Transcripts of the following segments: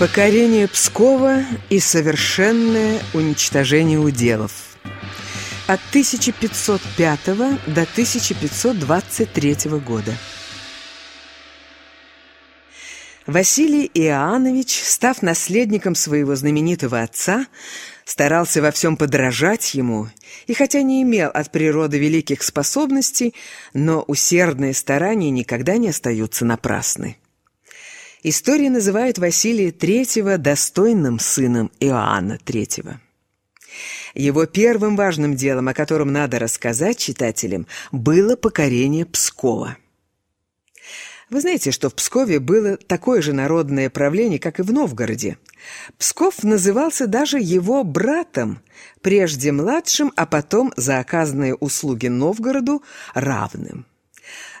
Покорение Пскова и совершенное уничтожение уделов. От 1505 до 1523 года. Василий Иоаннович, став наследником своего знаменитого отца, старался во всем подражать ему, и хотя не имел от природы великих способностей, но усердные старания никогда не остаются напрасны. История называет Василия III достойным сыном Иоанна III. Его первым важным делом, о котором надо рассказать читателям, было покорение Пскова. Вы знаете, что в Пскове было такое же народное правление, как и в Новгороде. Псков назывался даже его братом, прежде младшим, а потом за оказанные услуги Новгороду равным.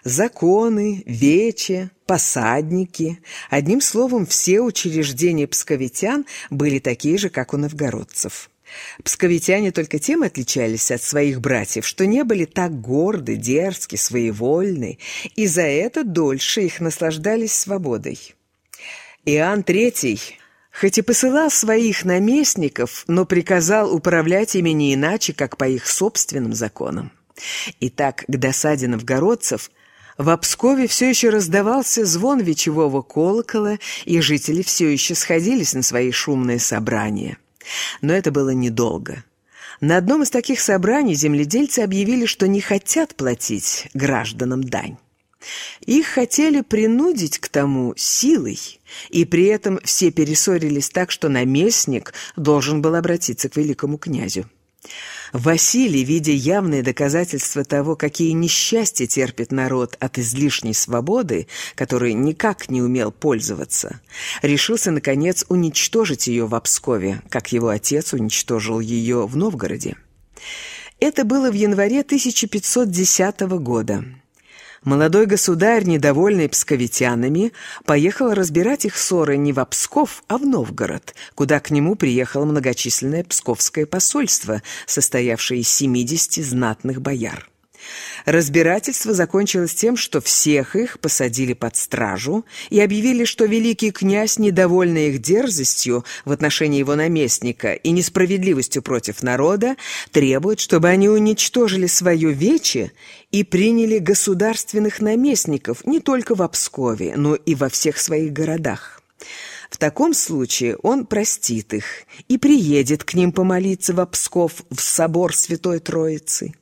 Законы, вече, посадники, одним словом, все учреждения псковитян были такие же, как у новгородцев. Псковитяне только тем отличались от своих братьев, что не были так горды, дерзки, своевольны, и за это дольше их наслаждались свободой. Иоанн III, хоть и посылал своих наместников, но приказал управлять ими не иначе, как по их собственным законам. Итак, к досаде новгородцев в Обскове все еще раздавался звон вечевого колокола, и жители все еще сходились на свои шумные собрания. Но это было недолго. На одном из таких собраний земледельцы объявили, что не хотят платить гражданам дань. Их хотели принудить к тому силой, и при этом все перессорились так, что наместник должен был обратиться к великому князю. Василий, видя явные доказательства того, какие несчастья терпит народ от излишней свободы, которой никак не умел пользоваться, решился, наконец, уничтожить ее в Обскове, как его отец уничтожил ее в Новгороде. Это было в январе 1510 года. Молодой государь, недовольный псковитянами, поехал разбирать их ссоры не в Псков, а в Новгород, куда к нему приехало многочисленное псковское посольство, состоявшее из 70 знатных бояр. Разбирательство закончилось тем, что всех их посадили под стражу и объявили, что великий князь, недовольный их дерзостью в отношении его наместника и несправедливостью против народа, требует, чтобы они уничтожили свое вече и приняли государственных наместников не только в Пскове, но и во всех своих городах. В таком случае он простит их и приедет к ним помолиться в Псков в собор Святой Троицы.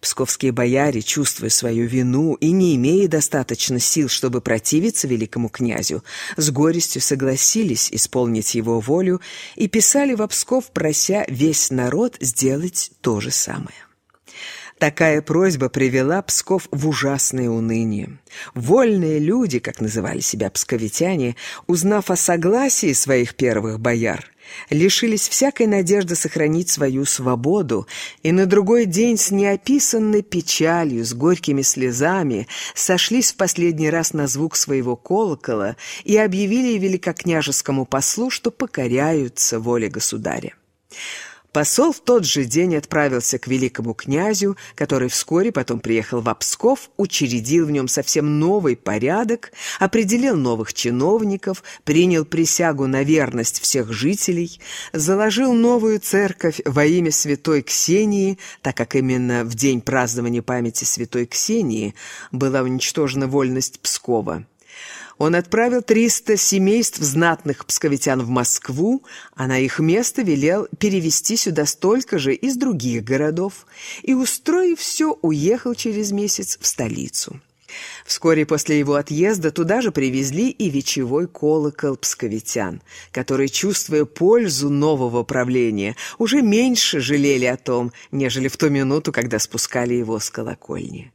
Псковские бояре, чувствуя свою вину и не имея достаточно сил, чтобы противиться великому князю, с горестью согласились исполнить его волю и писали в Псков, прося весь народ сделать то же самое. Такая просьба привела Псков в ужасное уныние. Вольные люди, как называли себя псковитяне, узнав о согласии своих первых бояр, лишились всякой надежды сохранить свою свободу, и на другой день с неописанной печалью, с горькими слезами сошлись в последний раз на звук своего колокола и объявили великокняжескому послу, что покоряются воле государя. Посол в тот же день отправился к великому князю, который вскоре потом приехал в Псков, учредил в нем совсем новый порядок, определил новых чиновников, принял присягу на верность всех жителей, заложил новую церковь во имя святой Ксении, так как именно в день празднования памяти святой Ксении была уничтожена вольность Пскова. Он отправил 300 семейств знатных псковитян в Москву, а на их место велел перевести сюда столько же из других городов и, устроив все, уехал через месяц в столицу. Вскоре после его отъезда туда же привезли и вечевой колокол псковитян, которые, чувствуя пользу нового правления, уже меньше жалели о том, нежели в ту минуту, когда спускали его с колокольни.